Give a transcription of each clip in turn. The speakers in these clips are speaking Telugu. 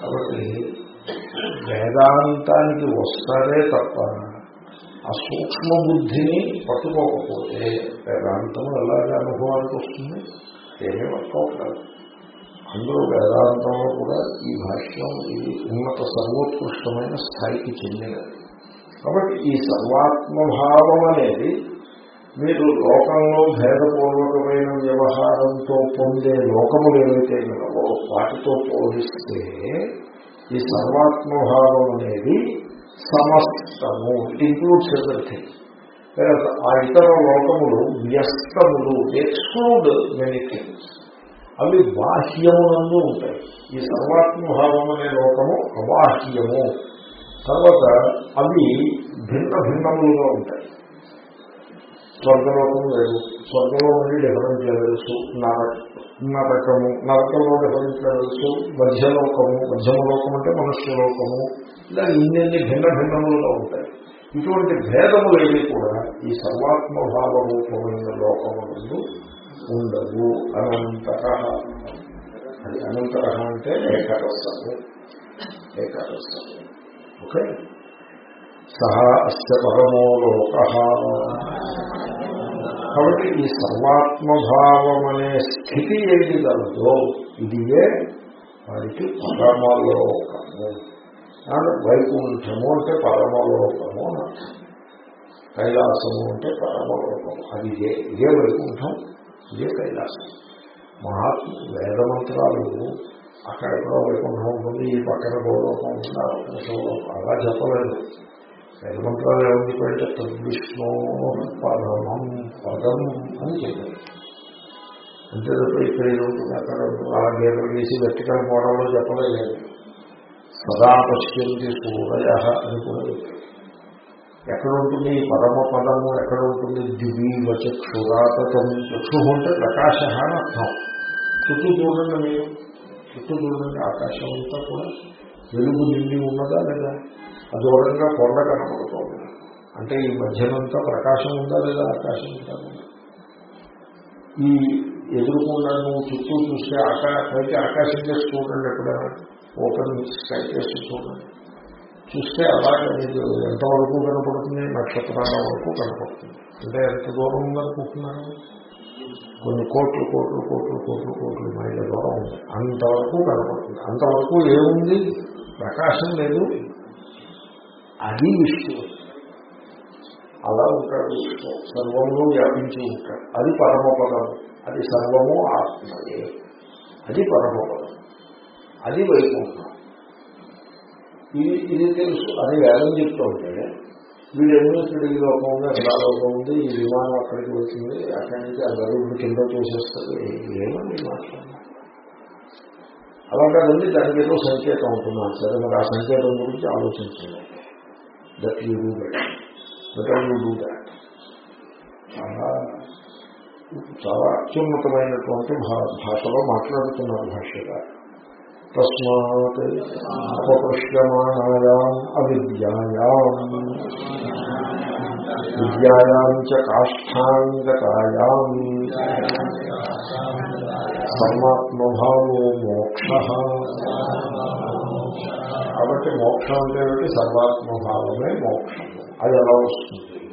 కాబట్టి వేదాంతానికి వస్తారే తప్ప ఆ సూక్ష్మ బుద్ధిని పట్టుకోకపోతే వేదాంతం ఎలాగే అనుభవానికి వస్తుంది? ఏమీ వర్కౌట్ కాదు. అందులో వేదాంతంలో కూడా ఈ భాష్యం ఇది ఉన్నత సర్వోత్కృష్టమైన స్థాయికి చెందినది. కాబట్టి ఈ సర్వాత్మభావం అనేది మీరు లోకంలో భేదపూర్వకమైన వ్యవహారంతో పొందే లోకములు ఏవైతే ఉన్నవో వాటితో పోలిస్తే ఈ సర్వాత్మభావం అనేది సమస్తము. ఇట్ ఇంక్లూడ్స్ ఎవ్రీథింగ్ ఆ ఇతర లోకములు వ్యస్తములు ఎక్స్క్లూడ్ మెనీ థింగ్స్ అవి బాహ్యమునందు ఉంటాయి. ఈ సర్వాత్మభావం అనే లోకము అబాహ్యము. తర్వాత అవి భిన్న భిన్నములుగా ఉంటాయి. స్వర్గలోకం లేదు. స్వర్గలోకం నుండి డిఫరెంట్ లెవెల్స్ నరకము నరకంలో నిర్వహించవచ్చు మధ్యలోకము మధ్యమలోకం అంటే మనుష్యలోకము. ఇలా ఇన్ని భిన్న భిన్నములుగా ఉంటాయి. ఇటువంటి భేదములు ఏవి కూడా ఈ సర్వాత్మభావ రూపమైన లోకములందు ఉండదు అనంతర అది అనంతర అంటే ఏకరసము ఏకరసము ఓకే? సహ అస్య పరమో లోక. కాబట్టి ఈ సర్వాత్మభావం అనే స్థితి ఏది కలదో ఇదియే వారికి పరమలోకము. వైకుంఠము అంటే పరమలోకము అని అర్థం. కైలాసము అంటే పరమలోకము. అది ఇదే ఇదే వైకుంఠం ఇదే కైలాసం. మహాత్మ వేదమంత్రాలు అక్కడ ఎక్కడో వైకుంఠం ఉంటుంది ఈ పక్కన గౌరవం ఉంటుంది అలా చెప్పలేదు. వేదమంత్రాలు ఏమని చెప్పంటే తద్విష్ణు పరమం పదం అని చెప్పారు అంతే తప్ప ఇక్కడ ఇది అక్కడ ఉంటుంది అలా గీతలు గీసి వెర్టికల్ మోడల్లో చెప్పలేదు సదా పశ్యంతి సూరయ అని కూడా చెప్పారు ఎక్కడ ఉంటుంది ఈ పరమ పదము ఎక్కడ ఉంటుంది దివీవ చక్షురాతతం చక్షు అంటే ప్రకాశ అని అర్థం చుట్టూ చూడండి మీరు. చుట్టూ చూడండి ఆకాశం అంతా కూడా. వెలుగు నిండి ఉన్నదా లేదా? అదూరంగా కొండ కనపడుతోంది. అంటే ఈ మధ్యనంతా ప్రకాశం ఉందా లేదా ఆకాశం ఉందా? ఈ ఎదురుకుండా నువ్వు చుట్టూ చూస్తే పైకి ఆకాశం చేసి చూడండి ఎప్పుడైనా. ఓపెన్ స్కై చేసి చూడండి. చూస్తే అలాగే మీకు ఎంతవరకు కనపడుతుంది? నక్షత్రాల వరకు కనపడుతుంది. అంటే ఎంత దూరం ఉందనుకుంటున్నాను కొన్ని కోట్లు కోట్లు కోట్లు కోట్లు కోట్లు మైళ్ళ దూరం ఉంది. అంతవరకు కనపడుతుంది. అంతవరకు ఏముంది? ప్రకాశం లేదు. అది విష్ణు. అలా ఉంటాడు విష్ణు. సర్వము వ్యాపించి ఉంటాడు. అది పరమపదం అది సర్వము ఆత్మయే అది పరమపదం అది వైకుంఠం. ఇది ఇది తెలుసు. అది వేదం చెప్తూ ఉంటే వీడు ఎన్నోసారి ఈ లోకం ఉంది అక్కడ ఆ లోకం ఉంది ఈ విమానం అక్కడికి వచ్చింది అక్కడి నుంచి ఆ గరుడు కింద చూసేస్తుంది ఏమని మాట్లాడుతున్నా అలా కాదండి దానికి ఏదో సంకేతం ఉంటున్నాను సరే మరి ఆ సంకేతం గురించి ఆలోచించండి. That you do that better you do that చాలా చాలా అత్యున్నతమైనటువంటి భాషలో మాట్లాడుతున్నారు భాషగా తస్మాత్ అపపృష్యమాణాయాం అవిద్యాయాం విద్యాయాం చ కాష్టాంగతాయాం సర్వాత్మభావో మోక్ష కాబట్టి మోక్షం అంటే ఏమిటి? సర్వాత్మభావమే మోక్షం. అది ఎలా వస్తుంది?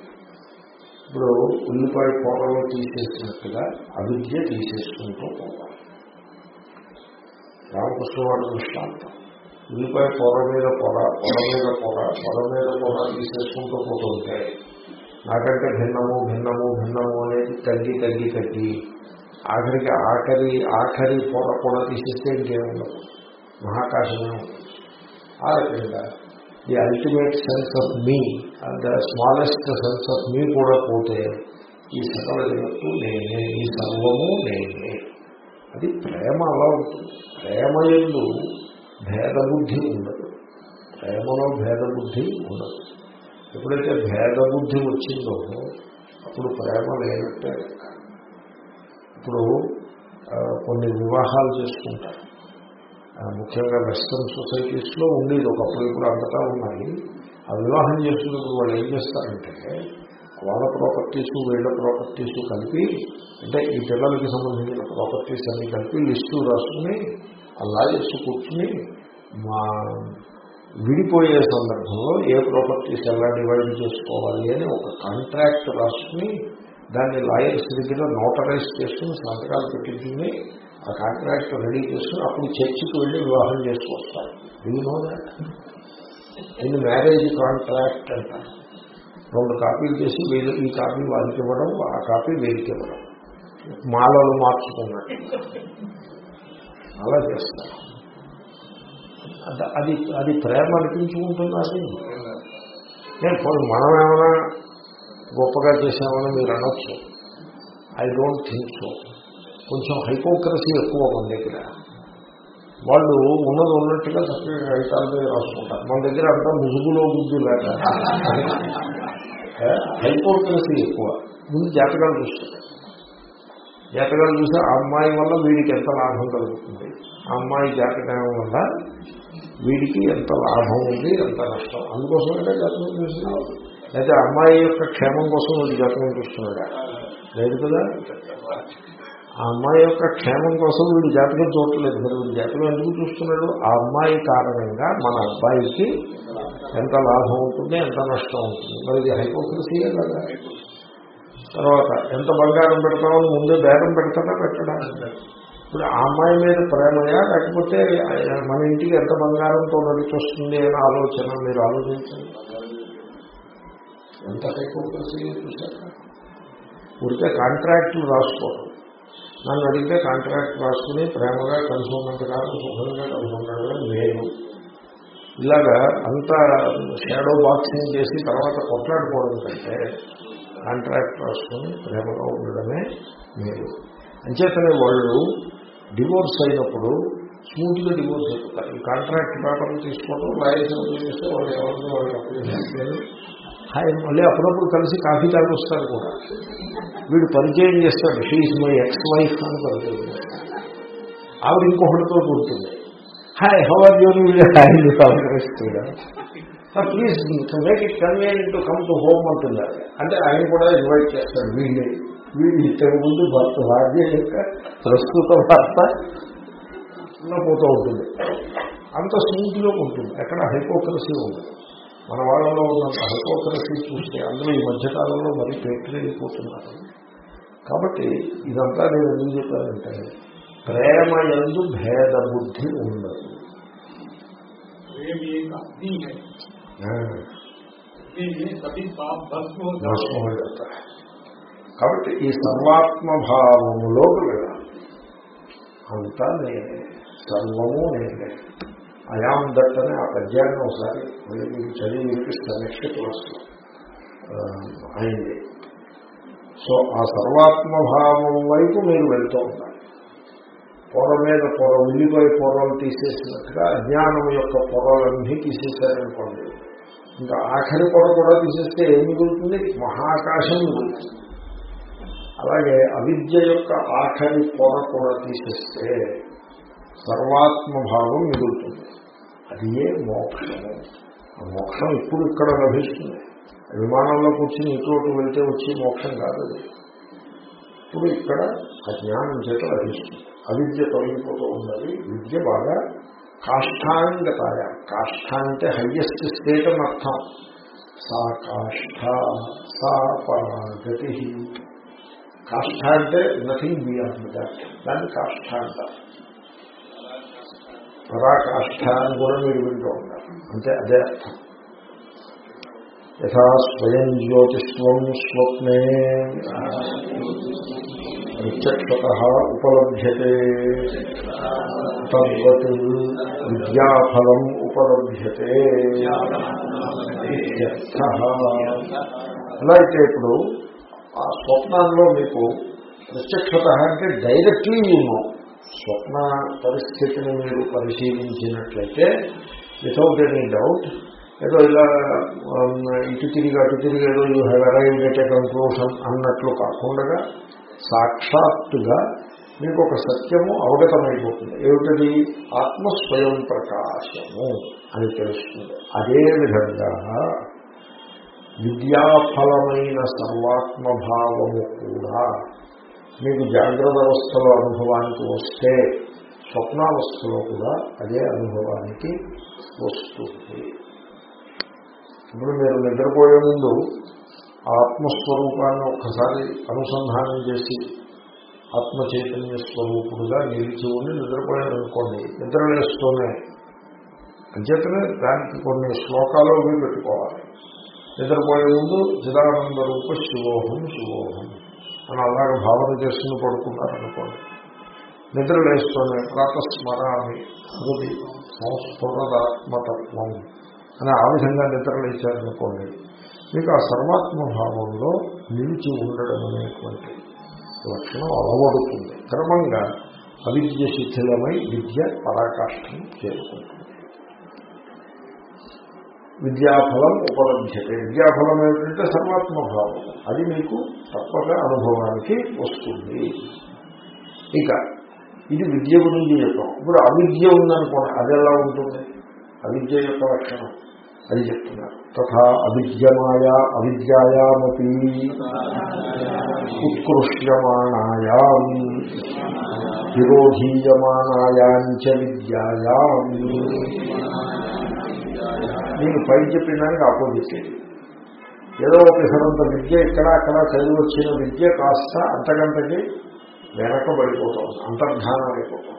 ఇప్పుడు ఉల్లిపాయ పొరలో తీసేసినట్టుగా అవిద్య తీసేసుకుంటూ పోవాలి. రామకృష్ణ వాడు దృష్టాంతం. ఉల్లిపాయ పొర మీద పొర పొర మీద పొర పొర మీద పొర తీసేసుకుంటూ పోతుంటే నాకంటే భిన్నము భిన్నము భిన్నము అనేది తగ్గి తగ్గి తగ్గి ఆఖరికి ఆఖరి ఆఖరి పొర కూడా తీసేస్తే ఇంకేముండదు. మహాకాశమే ఉంటుంది. ఆ రకంగా the ultimate sense of me the smallest sense of me కూడా పోతే ఈ సకల జగత్తు నేనే ఈ సర్వము నేనే. అది ప్రేమ అలా ఉంటుంది. ప్రేమ ఎందు భేదబుద్ధి ఉండదు. ప్రేమలో భేదబుద్ధి ఉండదు. ఎప్పుడైతే భేదబుద్ధి వచ్చిందో అప్పుడు ప్రేమ లేనట్టే. ఇప్పుడు కొన్ని వివాహాలు చేసుకుంటారు. ముఖ్యంగా వెస్ట్రన్ సొసైటీస్లో ఉండేది. ఒకప్పుడు ఇప్పుడు అంతటా ఉన్నాయి. ఆ వివాహం చేసినప్పుడు వాళ్ళు ఏం చేస్తారంటే వాళ్ళ ప్రాపర్టీస్ వీళ్ళ ప్రాపర్టీస్ కలిపి అంటే ఈ పిల్లలకి సంబంధించిన ప్రాపర్టీస్ అన్ని కలిపి లిస్టు రాసుకుని ఆ లాయర్స్ కూర్చుని మా విడిపోయే సందర్భంలో ఏ ప్రాపర్టీస్ ఎలా డివైడ్ చేసుకోవాలి అని ఒక కాంట్రాక్ట్ రాసుకుని దాన్ని లాయర్స్ దగ్గర నోటరైజ్ చేసుకుని సంతకాలు పెట్టించుకుని ఆ కాంట్రాక్ట్ రెడీ చేసుకుని అప్పుడు చర్చికి వెళ్ళి వివాహం చేసుకొస్తారు. నో ఇది మ్యారేజ్ కాంట్రాక్ట్ అంటారు రెండు కాపీలు చేసి వీళ్ళు ఈ కాపీ వాళ్ళకి ఇవ్వడం ఆ కాపీ వీళ్ళకి ఇవ్వడం. మాలలు మార్చుకున్నట్టు అలా చేస్తారు. అది అది ప్రేమ అనిపించుకుంటుంది అది నేను పోనీ మనం ఏమైనా గొప్పగా చేసామని మీరు అనొచ్చు. ఐ డోంట్ థింక్ సో కొంచెం హైపోక్రసీ ఎక్కువ మన దగ్గర. వాళ్ళు ఉన్నది ఉన్నట్టుగా చక్కగా కవితాల మీద రాసుకుంటారు. మన దగ్గర అంతా ముసుగులో ముద్దు లేక. హైపోక్రసీ ఎక్కువ. ముందు జాతకాలు చూస్తారు. జాతకాలు చూసి ఆ అమ్మాయి వల్ల వీడికి ఎంత లాభం కలుగుతుంది? ఆ అమ్మాయి జాతకం వల్ల వీడికి ఎంత లాభం ఉంది ఎంత నష్టం? అందుకోసమే జాతకం చూస్తున్నాడు అయితే అమ్మాయి యొక్క క్షేమం కోసం వీడు జాతకం చూస్తున్నాడా లేదు కదా? ఆ అమ్మాయి యొక్క క్షేమం కోసం వీడు జాతకం చూడట్లేదు. మరి వీడు జాతకం ఎందుకు చూస్తున్నాడు? ఆ అమ్మాయి కారణంగా మన అబ్బాయికి ఎంత లాభం ఉంటుంది ఎంత నష్టం ఉంటుంది? మరి ఇది హైపోక్రసీయే కదా. తర్వాత ఎంత బంగారం పెడతామని ముందే బేరం పెడతాడా పెట్టడా? ఇప్పుడు ఆ అమ్మాయి మీద ప్రేమయా? లేకపోతే మన ఇంటికి ఎంత బంగారంతో నడిచొస్తుంది అనే ఆలోచన మీరు ఆలోచించండి. ఎంత హైపోక్రసీ చూశాక ఊరికే కాంట్రాక్టులు రాసుకోవడం నన్ను అడిగితే కాంట్రాక్ట్ రాసుకుని ప్రేమగా కలిసి ఉన్నంత కాలం సుఖంగా కలిసి ఉండడమే నేను. ఇలాగా అంతా షాడో బాక్సింగ్ చేసి తర్వాత కొట్లాడుకోవడం కంటే కాంట్రాక్ట్ రాసుకుని ప్రేమగా ఉండడమే మీరు అంచేతనే వాళ్ళు డివోర్స్ అయినప్పుడు స్మూత్గా డివోర్స్ అయిపోతారు. ఈ కాంట్రాక్ట్ పేపర్లు తీసుకోవడం లాయర్స్ చేస్తే వాళ్ళు ఎవరిని వాళ్ళు అప్లై ఆయన మళ్ళీ అప్పుడప్పుడు కలిసి కాఫీ తాగి వస్తారు కూడా. వీడు పరిచయం చేస్తాడు షీఈ్ మై ఎక్స్ వైఫ్ అని పరిచయం ఆవిడ ఇంకొకటితో కూర్చుంది hi how are you hand కాంగ్రెస్గా please make it convenient to come to home అంటుంది. అంటే ఆయన కూడా ఇన్వైట్ చేస్తాడు వీళ్ళే. వీళ్ళు ఇంతకు ముందు భర్త భార్య యొక్క ప్రస్తుత భర్త పోతూ ఉంటుంది. అంత స్మూత్గా ఉంటుంది. ఎక్కడ హైపోక్రసీ ఉంది మన వాళ్ళలో ఉన్నంత హైపోక్రసీ చూస్తే అందులో ఈ మధ్యకాలంలో మరీ పేటరీపోతున్నారు కాబట్టి ఇదంతా నేను ఎందుకు చెప్పానంటే ప్రేమ ఎందు భేద బుద్ధి ఉండదు కాబట్టి ఈ సర్వాత్మభావములోకి వెళ్ళాలి. అంతా నేనే. సర్వము నేనే. అయాం దట్ అనే ఆ పద్యాన్ని ఒకసారి మళ్ళీ మీకు చదివి వినిపిస్తాను నెక్స్ట్ క్లాస్లో అయింది సో ఆ సర్వాత్మభావం వైపు మీరు వెళ్తూ ఉండాలి పొర మీద పొర ఉల్లిపోయి పొరలు తీసేసినట్టుగా అజ్ఞానం యొక్క పొరలన్నీ తీసేశారనుకోండి ఇంకా ఆఖరి పొర కూడా తీసేస్తే ఏం మిగులుతుంది మహాకాశం మిగులుతుంది అలాగే అవిద్య యొక్క ఆఖరి పొర కూడా తీసేస్తే సర్వాత్మభావం మిగులుతుంది అది ఏ మోక్షము ఆ మోక్షం ఇప్పుడు ఇక్కడ లభిస్తుంది? విమానంలో కూర్చుని ఇంకోటి వెళ్తే వచ్చే మోక్షం కాదు అది. ఇప్పుడు ఇక్కడ అజ్ఞానం చేత లభిస్తుంది. అవిద్య తొలగిపోతూ ఉన్నది. విద్య బాగా కాష్టాంగతాయ. కాష్ట అంటే హయ్యెస్ట్ స్టేట్ అని అర్థం. సా కాష్ట సా పరాగతి. కాష్ట అంటే నథింగ్ బియాండ్ దాట్ దాన్ని కాష్ట అంటారు. పరాకాష్ఠ అని కూడా మీరు వింటూ ఉంటారు. అంటే అదే అర్థం యథా స్వయం జ్యోతిష్వం స్వప్నే ప్రత్యక్షత ఉపలభ్యతే తద్వత్ విద్యాఫలం ఉపలభ్యతే ఎలా అయితే ఇప్పుడు ఆ స్వప్నంలో మీకు ప్రత్యక్షత అంటే డైరెక్ట్లీ యూనో స్వప్న పరిస్థితిని మీరు పరిశీలించినట్లయితే వితౌట్ ఎనీ డౌట్ ఏదో ఇలా um, ఇటు తిరిగి అటు తిరిగి ఏదో you have arrived at a conclusion అన్నట్లు కాకుండా సాక్షాత్తుగా మీకు ఒక సత్యము అవగతమైపోతుంది. ఏమిటది? ఆత్మ స్వయం ప్రకాశము అని తెలుస్తుంది. అదే విధంగా విద్యాఫలమైన సర్వాత్మభావము కూడా మీకు జాగ్రత్త అవస్థలో అనుభవానికి వస్తే స్వప్నావస్థలో కూడా అదే అనుభవానికి వస్తుంది. ఇప్పుడు మీరు నిద్రపోయే ముందు ఆత్మస్వరూపాన్ని ఒక్కసారి అనుసంధానం చేసి ఆత్మ చైతన్య స్వరూపుడుగా నిలిచి ఉండి నిద్రపోయారనుకోండి నిద్ర వేస్తూనే అంచేతనే దానికి కొన్ని శ్లోకాలు పెట్టుకోవాలి. నిద్రపోయే ముందు చిదానంద రూప శివోహం శివోహం. అని అలాగ భావన చేసుకుని పడుకున్నారనుకోండి నిద్ర లేస్తూనే ప్రాతస్మరామి హృది సంస్ఫురదాత్మతత్వం అని ఆ విధంగా నిద్ర లేచారనుకోండి మీకు ఆ సర్వాత్మ భావంలో నిలిచి ఉండడం అనేటువంటి లక్షణం అలవడుతుంది. క్రమంగా అవిద్య శిథిలమై విద్య పరాకాష్ఠం చేరుకుంటుంది. విద్యాఫలం ఉపలభ్యతే. విద్యాఫలం ఏమిటంటే సర్వాత్మభావం. అది మీకు తప్పక అనుభవానికి వస్తుంది. ఇక ఇది విద్య గురించి చెప్పాం. ఇప్పుడు అవిద్య ఉందనుకోండి అది ఎలా ఉంటుంది? అవిద్య యొక్క లక్షణం. అది చెప్తున్నారు. తథా అవిద్యమాయా అవిద్యాయామపి ఉత్కృష్యమాణాయాం విరోధీయమానాయాంచ విద్యాయా. నేను పై చెప్పిన దానికి ఆపోజిట్ ఏదో ఒక విద్య ఇక్కడ అక్కడ చదివొచ్చిన విద్య కాస్త అంతకంతకి వెనకబడిపోతాం అంతర్ధానం అయిపోతాం.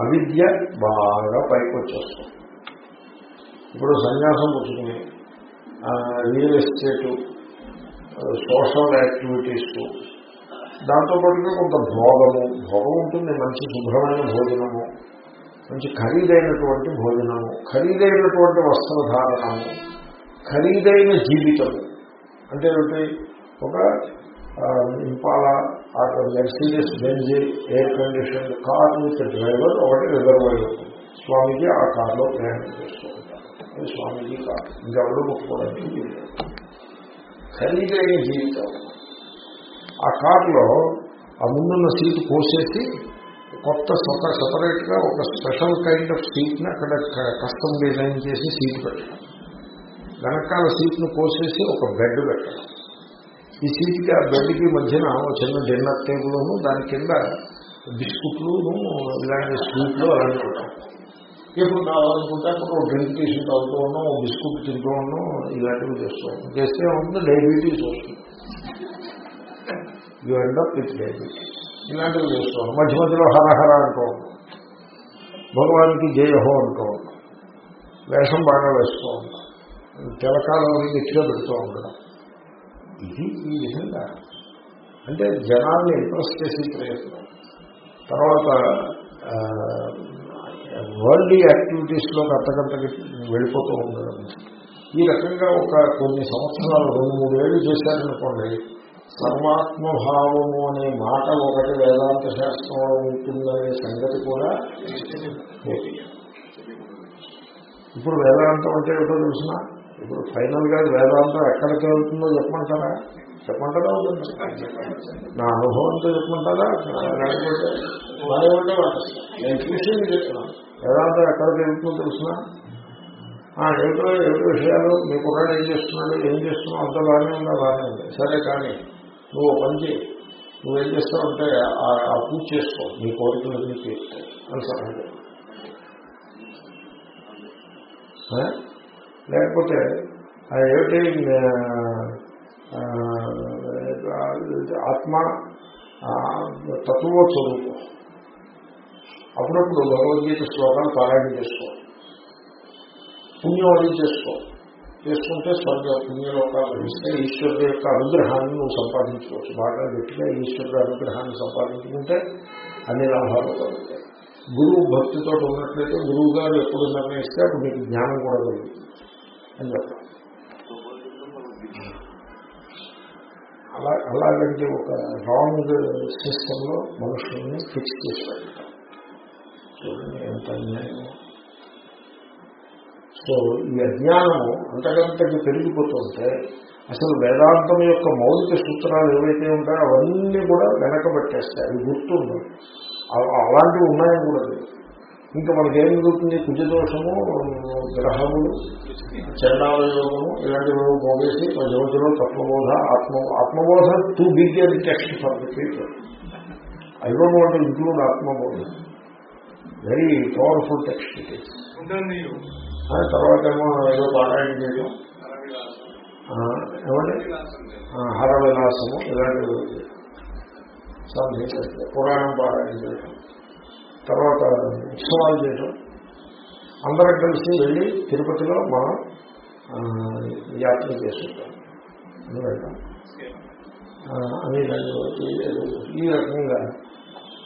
అవిద్య బాగా పైకి వచ్చేస్తాం ఇప్పుడు సన్యాసం పుచ్చుకుని రియల్ ఎస్టేటు సోషల్ యాక్టివిటీస్ దాంతో పాటుగా కొంత భోగము భోగం ఉంటుంది మంచి శుభ్రమైన భోజనము. మంచి ఖరీదైనటువంటి భోజనము ఖరీదైనటువంటి వస్త్రధారణము ఖరీదైన జీవితము. అంటే ఏమిటి? ఒక Impala Mercedes Benz air condition car with driver ఒకటి రిజర్వ్ స్వామీజీ ఆ కార్లో ప్రయాణం చేస్తూ ఉంటారు అది స్వామీజీ కార్. ఇంకెవరు ముట్టుకోవడానికి ఖరీదైన జీవితం. ఆ కార్లో ఆ ముందున్న సీటు కోసేసి కొత్త సొంత సపరేట్గా ఒక స్పెషల్ కైండ్ ఆఫ్ సీట్ని అక్కడ కస్టమ్ డిజైన్ చేసి సీట్ పెట్టడం. వెనకాల సీట్ను కోసేసి ఒక బెడ్ పెట్టడం. ఈ సీట్కి ఆ బెడ్కి మధ్యన ఒక చిన్న డిన్నర్ టేబుల్ దాని కింద బిస్కుట్లు ఇలాంటి స్వీట్లు అలాంటి ఉంటాం ఎప్పుడు కావాలనుకుంటే అప్పుడు ఒక డ్రింక్ తీసి తాగుతూ ఉన్నాం ఒక బిస్కుట్ తింటూ ఉన్నాం ఇలాంటివి చేస్తూ ఉన్నాం. చేస్తే ఉంటుంది డయాబెటీస్ వస్తుంది. You end up with diabetes ఇలాంటివి చేస్తూ ఉన్నాం మధ్య మధ్యలో హరహర అంటూ ఉన్నాం భగవానికి జయహో అంటూ ఉన్నాం వేషం బాగా వేస్తూ ఉంటాం. తెలకాలం గట్టిగా పెడుతూ ఉండడం ఇది ఈ విధంగా. అంటే జనాన్ని ఇంప్రెస్ చేసే ప్రయత్నం. తర్వాత వరల్డ్ యాక్టివిటీస్లో అంతకంతకి వెళ్ళిపోతూ ఉండడం. ఈ రకంగా ఒక కొన్ని సంవత్సరాలు రెండు మూడు ఏళ్ళు చేశారనుకోండి సర్వాత్మభావము అనే మాట ఒకటి వేదాంత శాస్త్రంలో ఉంటుందనే సంగతి కూడా ఇప్పుడు వేదాంతం అంటే ఏమిటో తెలిసిన? ఇప్పుడు ఫైనల్గా వేదాంతం ఎక్కడికి వెళ్తుందో చెప్పమంటారా? చెప్పమంటారా వద్దంటారా? నా అనుభవంతో చెప్పమంటారా? లేకపోతే నేను చూసి చెప్తున్నాను. వేదాంతం ఎక్కడికి వెళ్తుందో తెలిసిన? ఏమిటో ఏమిటో విషయాలు మీ కుర్రాడు ఏం చేస్తున్నాడు ఏం చేస్తున్నావు అంత బాగానే ఉందా? బాగానే ఉంది. సరే కానీ నువ్వు పని చేయి నువ్వు ఏం చేస్తావంటే ఆ- పూజ చేసుకో. నీ కోరికలన్నీ తీరుతాయి అని సలహా లేకపోతే ఏమిటి ఆత్మ ఆ, చదువుకో అప్పుడప్పుడు భగవద్గీత శ్లోకాలు పారాయణ చేసుకో. పుణ్యం అది చేసుకో. చేసుకుంటే స్వర్గ పుణ్యలోకాలు లభిస్తే ఈశ్వరుడు యొక్క అనుగ్రహాన్ని నువ్వు సంపాదించుకోవచ్చు. బాగా గట్టిగా ఈశ్వరుడు అనుగ్రహాన్ని సంపాదించుకుంటే అన్ని లాభాలు కలుగుతాయి. గురువు భక్తితో ఉన్నట్లయితే గురువు గారు ఎప్పుడు నిర్ణయిస్తే అప్పుడు మీకు జ్ఞానం కూడా కలుగుతుంది అని చెప్పాలి. అలా అలాగంటే ఒక రాంగ్ సిస్టంలో మనుషుల్ని ఫిక్స్ చేసి చూడండి ఎంత అన్యాయం సో ఈ అజ్ఞానము అంతకంతకి పెరిగిపోతుంటే అసలు వేదాంతం యొక్క మౌలిక సూత్రాలు ఏవైతే ఉంటాయో అవన్నీ కూడా వెనకబెట్టేస్తాయి అవి గుర్తుండవు. అలాంటివి ఉన్నాయని కూడా ఇంకా మనకి ఏం జరుగుతుంది? కుజదోషము గ్రహములు చండాలయోగము ఇలాంటివి పోగేసి మన యువతిలో తత్వబోధ ఆత్మ ఆత్మబోధ too big text for the people. I don't want include ఆత్మబోధ. Very powerful text it is తర్వాత ఏమో ఏదో పారాయణ చేయడం ఏమండి? హర విలాసము ఇలాంటివి సంథింగ్ పురాణం పారాయణ చేయడం తర్వాత ఉత్సవాలు చేయడం అందరం కలిసి వెళ్ళి తిరుపతిలో మనం యాత్ర చేసుకుంటాం. అని ఈ రకంగా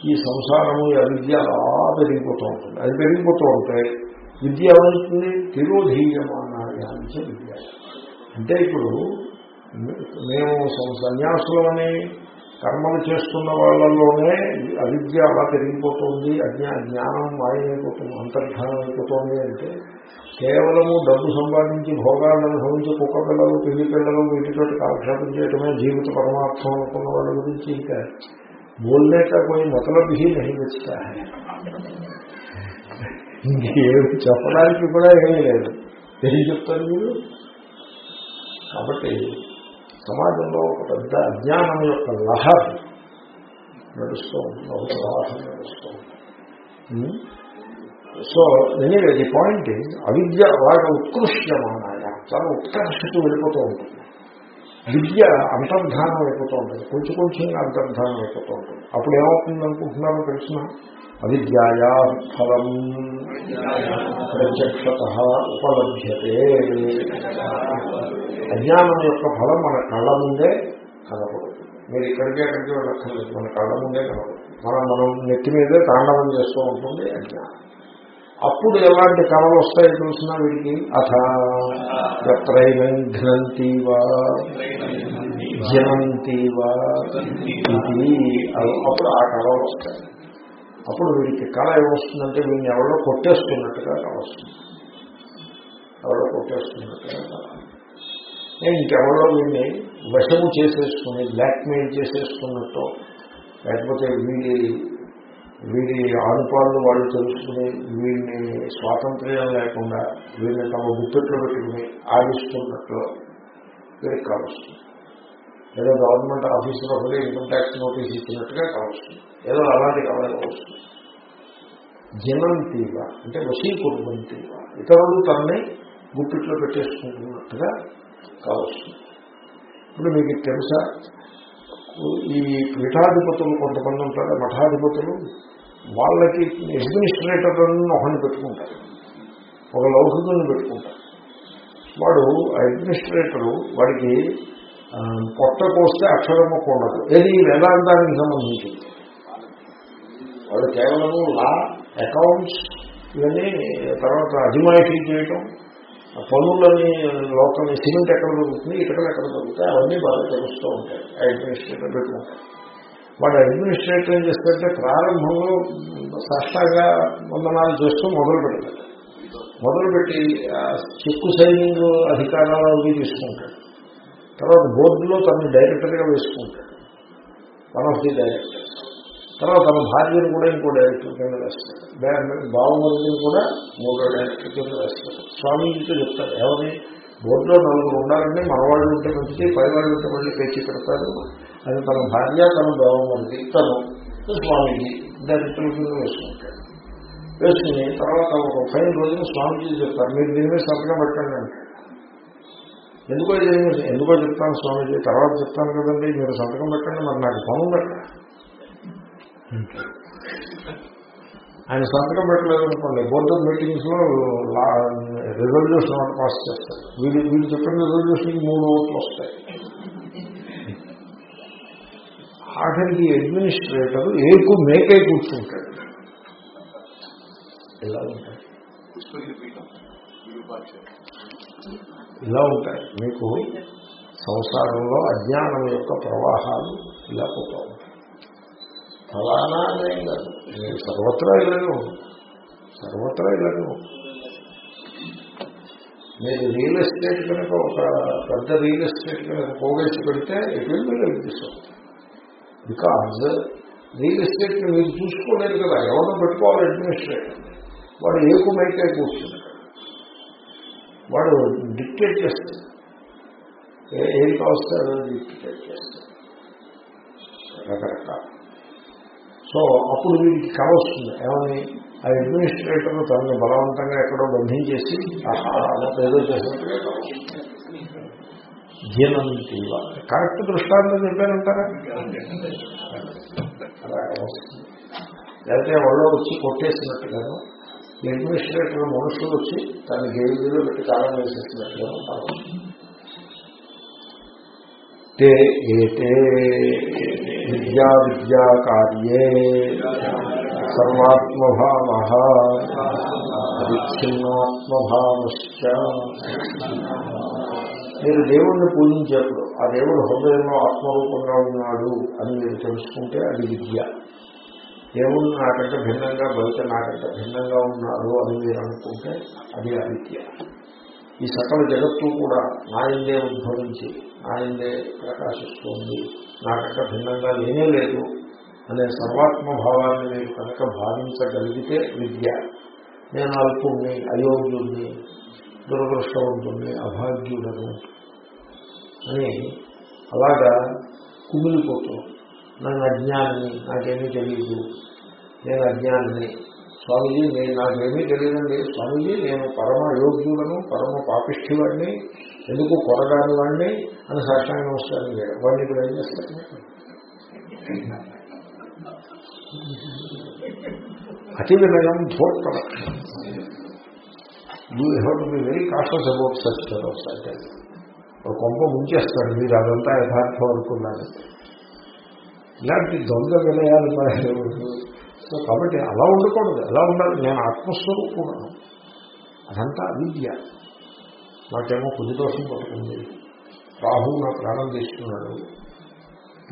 ఈ సంసారము ఈ అవిద్య అలా పెరిగిపోతూ ఉంటుంది. అది పెరిగిపోతూ ఉంటే విద్య ఏమవుతుంది తిరోధీయమానాయాంచ విద్య అంటే ఇప్పుడు మేము సన్యాసులని కర్మలు చేస్తున్న వాళ్ళలోనే అవిద్య అలా పెరిగిపోతుంది అజ్ఞా జ్ఞానం మాయమైపోతుంది అంతర్ధానం అయిపోతుంది అంటే కేవలము డబ్బు సంపాదించి భోగాలను అనుభవించి కుక్క పిల్లలు పిల్లి పిల్లలు వీటితోటి కాలక్షేపం చేయటమే జీవిత పరమార్థం అనుకున్న వాళ్ళ గురించి ఇంకా బోల్లేక కొన్ని మతలబి నహి ఇంకేమి చెప్పడానికి కూడా ఏమీ లేదు. ఏం చెప్తారు మీరు? కాబట్టి సమాజంలో ఒక పెద్ద అజ్ఞానం యొక్క లహరి నడుస్తూ ఉంటుంది ఒక ప్రవాహం నడుస్తూ ఉంటుంది సో ఎనీవే ది పాయింట్ అవిద్య అలాగే ఉత్కృష్యమానాయ. చాలా ఉత్కర్షకు వెళ్ళిపోతూ ఉంటుంది. విద్య అంతర్ధానం అయిపోతూ ఉంటుంది. కొంచెం కొంచెంగా అంతర్ధానం అయిపోతూ ఉంటుంది. అప్పుడు ఏమవుతుంది అనుకుంటున్నారో తెలిసిన అవిద్యాయా ఫలం ప్రత్యక్షత ఉపలభ్యతే అజ్ఞానం యొక్క ఫలం మన కళ్ళ ముందే కనపడుతుంది. మీరు ఇక్కడికే ఎక్కడికి వెళ్ళక్కర్లేదు. మన కళ్ళ ముందే కనపడుతుంది. మనం మనం నెత్తి మీదే తాండవం చేస్తూ ఉంటుంది అజ్ఞానం. అప్పుడు ఎలాంటి కళలు వస్తాయో చూసినా వీడికి అథ ఎత్రైనం ఘ్నంతివా జనంతివా ఇది అప్పుడు ఆ కళలు వస్తాయి. అప్పుడు వీడికి కళ ఏమొస్తుందంటే వీడిని ఎవరో కొట్టేస్తున్నట్టుగా కళ వస్తుంది ఎవరో కొట్టేస్తున్నట్టుగా కళ నేను ఇంకెవరో వీడిని వశము చేసేసుకుని బ్లాక్మెయిల్ చేసేసుకున్నట్టు లేకపోతే వీడి వీడి ఆనుపాలను వాళ్ళు తెలుసుకుని వీడిని స్వాతంత్ర్యం లేకుండా వీడిని తమ గుప్పెట్లో పెట్టుకుని ఆగిస్తున్నట్లు వీడికి కావస్తుంది. లేదా గవర్నమెంట్ ఆఫీసులో ఒకటి ఇన్కమ్ ట్యాక్స్ నోటీస్ ఇచ్చినట్టుగా కావస్తుంది. ఏదో అలాంటి కళగా వస్తుంది జనంతీవ అంటే వశీకుర్బంతీవ ఇతరులు తనని గుప్పిట్లో పెట్టేసుకుంటున్నట్టుగా కావచ్చు. ఇప్పుడు మీకు తెలుసా? ఈ పీఠాధిపతులు కొంతమంది ఉంటారు మఠాధిపతులు వాళ్ళకి అడ్మినిస్ట్రేటర్లను ఒకరిని పెట్టుకుంటారు. ఒక లౌకికుల్ని పెట్టుకుంటారు. వాడు ఆ అడ్మినిస్ట్రేటరు వాడికి పొట్ట కోస్తే అక్షరము ఉండదు ఏది వేదాంతానికి సంబంధించింది? వాళ్ళు కేవలము లా అకౌంట్స్ ఇవన్నీ తర్వాత అజమాయిషీ చేయటం పనులని లోకల్ సిమెంట్ ఎక్కడ దొరుకుతుంది ఇక్కడ ఎక్కడ దొరుకుతాయి అవన్నీ బాగా తెలుస్తూ ఉంటాయి అడ్మినిస్ట్రేటర్ పెట్టుకుంటారు వాడు అడ్మినిస్ట్రేటర్ ఏం చేస్తారంటే ప్రారంభంలో సాష్టాగా వందనాలు చేస్తూ మొదలు పెడతాడు. మొదలుపెట్టి చెక్కు సైనింగ్ అధికారాలు అవి తీసుకుంటాడు. తర్వాత బోర్డులో తనని డైరెక్టర్గా వేసుకుంటాడు. వన్ ఆఫ్ ది డైరెక్టర్ తర్వాత తన భార్యను కూడా ఇంకో డైరెక్టర్ కింద వేస్తాడు బావమరిని కూడా మూడో డైరెక్టర్ కింద వేస్తాడు స్వామీజీతో చెప్తారు ఎవరి బోర్డులో నలుగురు ఉండాలంటే మనవాళ్ళు ఉంటే మంచిది పైవాళ్ళు ఉంటే మళ్ళీ పేచి పెడతారు. అది తన భార్య తన బావమరిది తను స్వామీజీ డైరెక్టర్ కింద వేసుకుంటాడు. వేసుకుని తర్వాత ఒక ఫైన్ రోజున స్వామీజీ చెప్తారు మీరు దీని మీద సంతకం పెట్టండి అంటే ఎందుకో ఎందుకో చెప్తాను స్వామీజీ తర్వాత చెప్తాను కదండి మీరు సంతకం పెట్టండి మరి నాకు పనులు పెట్టండి. ఆయన సంతకం పెట్టలేదు అనుకోండి. బోర్డ్ ఆఫ్ మీటింగ్స్లో రిజల్యూషన్ ఒకటి పాస్ చేస్తారు వీళ్ళు వీళ్ళు చెప్పిన రిజల్యూషన్ మూడు ఓట్లు వస్తాయి. ఆఖరికి అడ్మినిస్ట్రేటర్ ఏకు మేకై కూర్చుంటాడు. ఇలా ఉంటాయి. ఇలా ఉంటాయి. మీకు సంసారంలో అజ్ఞానం యొక్క ప్రవాహాలు ఇలా పోతూ ఉంటాయి ఫలానా అనేం కాదు. మీరు సర్వత్రా ఇలాగే. సర్వత్రా ఇలాగే. మీరు రియల్ ఎస్టేట్ కనుక ఒక పెద్ద రియల్ ఎస్టేట్ కనుక పోగేసి పెడితే ఎటువంటి will be because real estate మీరు చూసుకోలేదు కదా ఎవరిని పెట్టుకోవాలి అడ్మినిస్ట్రేటర్ వాడు ఏకుమైతే కూర్చుంటాడు వాడు డిక్టేట్ చేస్తాడు. ఏ- ఏది కావస్తే అదే డిక్టేట్ చేస్తాడు. రకరకాల. సో అప్పుడు వీడికి కళ వస్తుంది. ఏమని? ఆ అడ్మినిస్ట్రేటర్ తనని బలవంతంగా ఎక్కడో బంధించేసి ఏదో చేసినట్టుగా ధీనంతీవ కరెక్ట్ దృష్టాంతం చెప్పారంటారా? లేకపోతే వాళ్ళు వచ్చి కొట్టేసినట్టుగాను అడ్మినిస్ట్రేటర్ మనుషులు వచ్చి తన గేజీలో పెట్టి తాళం వేసేసినట్టుగా తే ఏతే విద్యా విద్యా కార్యే సర్వాత్మభావ అవిచ్ఛిన్నాత్మభావశ్చ మీరు దేవుణ్ణి పూజించేప్పుడు ఆ దేవుడు హృదయంలో ఆత్మరూపంగా ఉన్నాడు అని మీరు తెలుసుకుంటే అది విద్య. దేవుడు నాకంటే భిన్నంగా బయట నాకంటే భిన్నంగా ఉన్నాడు అని మీరు అనుకుంటే అది అవిద్య. ఈ సకల జగత్తు కూడా నాయందే ఉద్భవించి ఆయనే ప్రకాశిస్తోంది. నాకంటే భిన్నంగా నేనే లేదు. అనే సర్వాత్మ భావాన్ని మీరు కనుక భావించగలిగితే విద్య. నేను అల్పుణ్ణి అయోగ్యుణ్ణి దురదృష్టవంతుణ్ణి అభాగ్యుడను. అని అలాగా కుమిలిపోతూ నన్ను అజ్ఞానిని నాకేమీ తెలియదు నేను అజ్ఞానిని. స్వామీజీ నేను నాకేమీ తెలియదండి. స్వామీజీ నేను పరమ యోగ్యులను పరమ పాపిష్టి వాడిని ఎందుకు కొరగాని వాడిని అని సాష్టాంగ నమస్కారం చేయడం వాడిని ఇప్పుడు ఏం చేస్తారు? అతి వినయం thought production you have to be very cautious about such fellows అంటే ఒక కొంప ముంచేస్తాడు మీరు అదంతా యథార్థం అనుకున్నారు. ఇలాంటి దొంగ వినయాలు సో కాబట్టి అలా ఉండకూడదు. ఎలా ఉండాలి? నేను ఆత్మస్వరూపుడను. అదంతా అవిద్య. నాకేమో కుదిదోషం పడుతుంది రాహు నా ప్రాణం తీసుకున్నాడు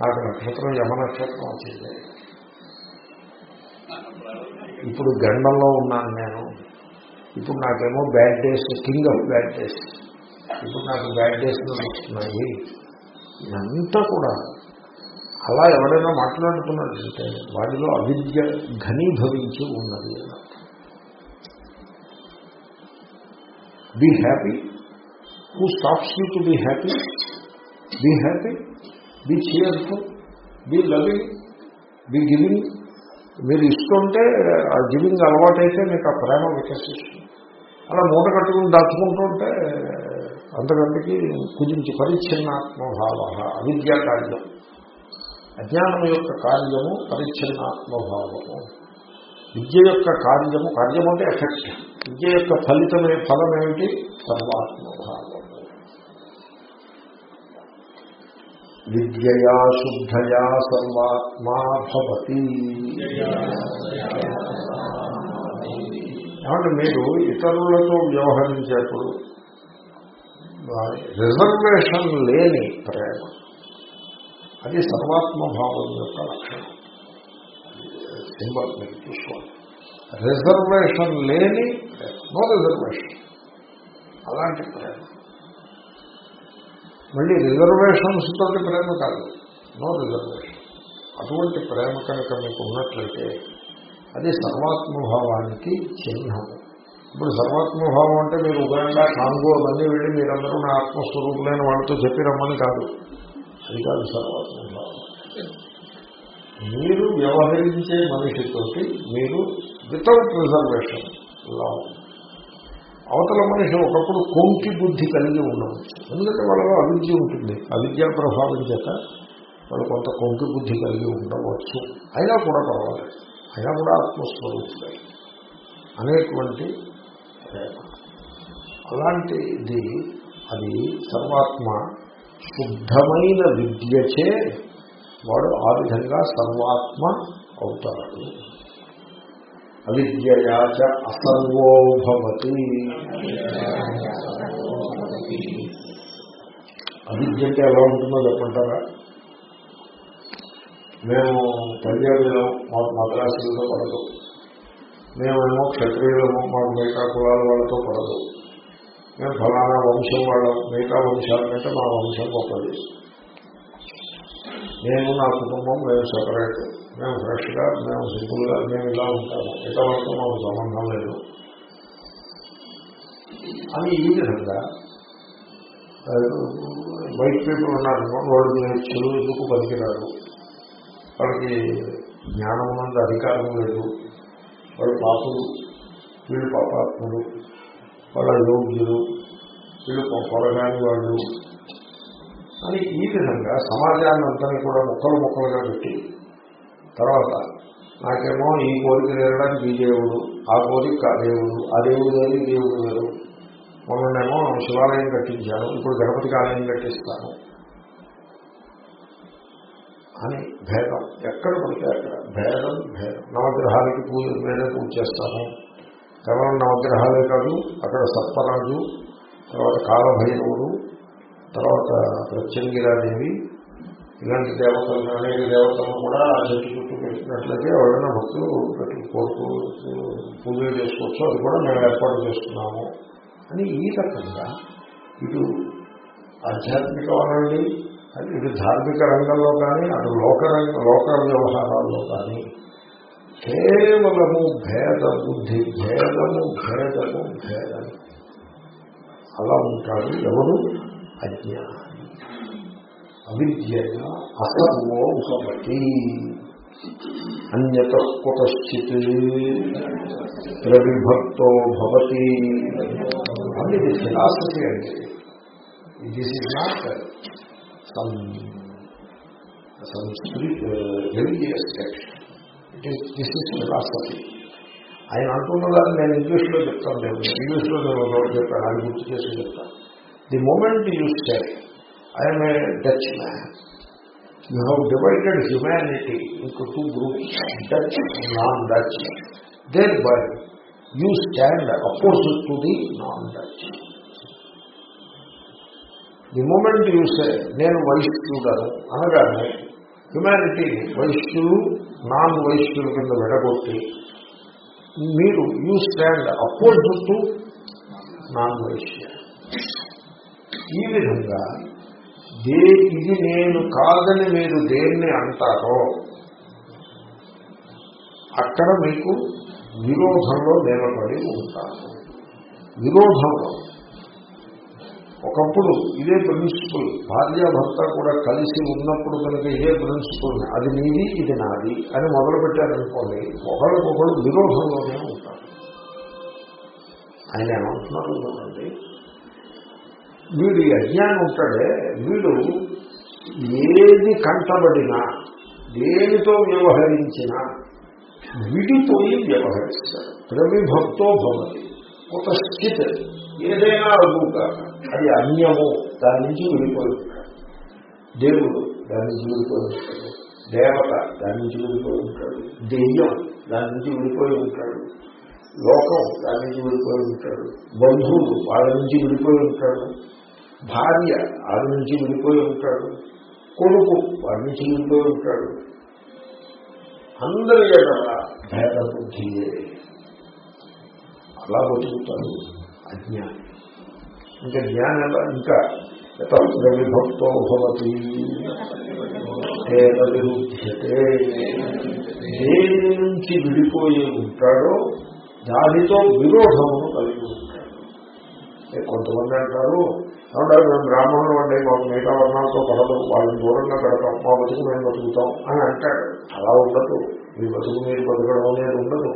నాకు నక్షత్రం యమ నక్షత్రం వచ్చింది. ఇప్పుడు గండంలో ఉన్నాను నేను. ఇప్పుడు నాకేమో bad days king of bad days ఇప్పుడు నాకు బ్యాడ్ డేస్ వస్తున్నాయి. ఇదంతా కూడా అలా ఎవరైనా మాట్లాడుతున్నట్లయితే వాడిలో అవిద్య ఘనీభవించి ఉన్నది be happy who stops you to be happy be happy be cheerful be loving be giving మీరు ఇస్తుంటే ఆ గివింగ్ అలవాటైతే మీకు ఆ ప్రేమ వికసిస్తుంది అలా మూట కట్టుకుని దాచుకుంటుంటే అంతకంటికి కుదించి పరిచ్ఛిన్నాత్మభావ అవిద్యా కార్యం అజ్ఞానం యొక్క కార్యము పరిచ్ఛిన్నాత్మభావము. విద్య యొక్క కార్యము కార్యము అంటే ఎఫెక్ట్. విద్య యొక్క ఫలితమే ఫలం ఏమిటి సర్వాత్మభావము. విద్యయా శుద్ధయా సర్వాత్మా భవతి. కాబట్టి మీరు ఇతరులతో వ్యవహరించేప్పుడు రిజర్వేషన్ లేని ప్రేమ. అది సర్వాత్మభావం యొక్క లక్షణం. సింబల్ మీరు చూసుకోవాలి రిజర్వేషన్ లేని నో రిజర్వేషన్. అలాంటి ప్రేమ. మళ్ళీ రిజర్వేషన్స్ తోటి ప్రేమ కాదు. No reservation. అటువంటి ప్రేమ కనుక మీకు ఉన్నట్లయితే అది సర్వాత్మభావానికి చిహ్నము ఇప్పుడు సర్వాత్మభావం అంటే మీరు ఉగాండా కాంగో అవన్నీ వెళ్ళి మీరందరూ నా ఆత్మస్వరూపులైన వాళ్ళతో చెప్పి రమ్మని కాదు. అది కాదు సర్వాత్మభావం మీరు వ్యవహరించే మనిషితోటి మీరు వితౌట్ రిజర్వేషన్ లా అవతల మనిషి ఒకప్పుడు కొంకి బుద్ధి కలిగి ఉండవచ్చు. ఎందుకంటే వాళ్ళలో అవిద్య ఉంటుంది. అవిద్యా ప్రభావం చేత వాళ్ళు కొంత కొంకి బుద్ధి కలిగి ఉండవచ్చు. అయినా కూడా పర్వాలేదు. అయినా కూడా ఆత్మస్వరూపులే. అనేటువంటి అలాంటిది అది సర్వాత్మ శుద్ధమైన విద్యచే వాడు ఆ విధంగా సర్వాత్మ అవుతాడు. అవిద్యయాచ అసర్వోభవతి అవిద్య అంటే ఎలా ఉంటుందో చెప్పంటారా మేము పంజాబీలో మాకు మద్రాసులతో పడదు. మేమేమో క్షత్రియులము మాకు మిగతా కులాల వాళ్ళతో పడదు. మేము ఫలానా వంశం వాళ్ళం మిగతా వంశాల కంటే మా వంశం గొప్పది నేను నా కుటుంబం మేము సెపరేట్ మేము ఫ్రెష్గా మేము సింపుల్గా మేము ఇలా ఉంటాము మిగతా వాళ్ళతో మాకు సంబంధం లేదు అని ఈ విధంగా వైట్ పీపుల్ ఉన్నారు వాళ్ళు చదువుకు పనికిరారు వాళ్ళకి జ్ఞానం ఉన్నది అధికారం లేదు వాళ్ళు పాపులు వీళ్ళు పాపాత్ములు వాళ్ళ యోగ్యులు వీళ్ళు పొరగాని వాళ్ళు. అని ఈ విధంగా సమాజాన్ని అంతా కూడా ముక్కలు ముక్కలుగా పెట్టి తర్వాత నాకేమో ఈ కోరిక తీరడానికి ఈ దేవుడు ఆ కోరిక ఆ దేవుడు ఆ దేవుడు వేరు దేవుడు లేదు మొన్ననేమో శివాలయం కట్టించాను ఇప్పుడు గణపతికి ఆలయం కట్టిస్తాను. అని భేదం ఎక్కడ పడితే అక్కడ భేదం భేదం. నవగ్రహాలకి పూజ వేరే పూజ చేస్తాను కేవలం నవగ్రహాలే కాదు అక్కడ సర్పరాజు తర్వాత కాలభైరవుడు తర్వాత ప్రత్యంగిరాదేవి ఇలాంటి దేవతలు అనేక దేవతలు కూడా ఆ చెట్టు చుట్టూ పెట్టినట్లయితే ఎవరైనా భక్తులు పెట్టి కోరుకు పూజలు చేసుకోవచ్చు అది కూడా మేము ఏర్పాటు చేస్తున్నాము. అని ఈ రకంగా ఇటు ఆధ్యాత్మికం అనండి ఇటు ధార్మిక రంగంలో కానీ అటు లోక రంగ లోక వ్యవహారాల్లో కానీ కేవలము భేద బుద్ధి భేదము భేదము భేదము అలా ఉంటాడు ఎవరు? అజ్ఞాని. అవిద్య అసర్వో భవతి అన్యత కుతశ్చిత్. ప్రవిభక్తో భవతి. అని ఇది ఫిలాసఫీ అంటే. This is not some some spirit religious text it is this is philosophy ఆయన అంటున్నదాన్ని నేను ఇంగ్లీష్లో చెప్తాను నేను ఇంగ్లీష్లో నేను ఒక రోజు చెప్పాను అది గుర్తు చేసి చెప్తాను the moment you stay I'm a Dutch man you have divided humanity into two groups Dutch non Dutch thereby you stand opposite to the non Dutch the moment you say నేను వైశ్యుడను అనగానే హ్యుమానిటీ వైశ్యులు నాన్ వైశ్యుల కింద విడగొట్టి మీరు you stand oppose to non Vaishya ఈ విధంగా దే ఇది నేను కాదని మీరు దేన్ని అంటారో అక్కడ మీకు విరోధంలో నిలబడి ఉంటారు. విరోధంలో. ఒకప్పుడు ఇదే ప్రిన్సిపల్ భార్యాభర్త కూడా కలిసి ఉన్నప్పుడు కనుక ఇదే ప్రిన్సిపుల్ అది నీది ఇది నాది అని మొదలుపెట్టారనుకోండి ఒకరికొకరు విరోధంలోనే ఉంటారు. ఆయన ఏమంటున్నారు చూడండి. వీడు అజ్ఞానం ఉంటాడే వీడు ఏది కంటబడినా దేనితో వ్యవహరించినా విడిపోయి వ్యవహరిస్తాడు. ప్రవిభక్తో భవతి. కుతశ్చిత్. ఏదైనా అడుగుగా అది అన్యము. దాని నుంచి విడిపోయి దేవుడు దాని నుంచి విడిపోయి ఉంటాడు దేవత దాని నుంచి విడిపోయి ఉంటాడు. దెయ్యం దాని నుంచి విడిపోయి ఉంటాడు. లోకం దాని నుంచి విడిపోయి ఉంటాడు. బంధువులు వాళ్ళ నుంచి విడిపోయి ఉంటాడు. భార్య వాళ్ళ నుంచి విడిపోయి ఉంటాడు. కొడుకు వాడి నుంచి విడిపోయి ఉంటాడు. అందరి ఎడల భేద బుద్ధియే అలా బతుకుతాడు అజ్ఞానం. ఇంకా జ్ఞానం ఎలా ఇంకా విభక్తో భవతి. విరుద్ధ్యతే దేని నుంచి విడిపోయి ఉంటాడో దానితో విరోధమును కలిగి ఉంటాడు. కొంతమంది అంటారు కాబట్టి మేము బ్రాహ్మణులు అంటే మాకు మిగతా వర్ణాలతో పడదు వాళ్ళని దూరంగా పెడతాం మా బతుకు మేము బతుకుతాం అని అంటాడు. అలా ఉండదు. మీ బతుకు మీరు బతకడం అనేది ఉండదు.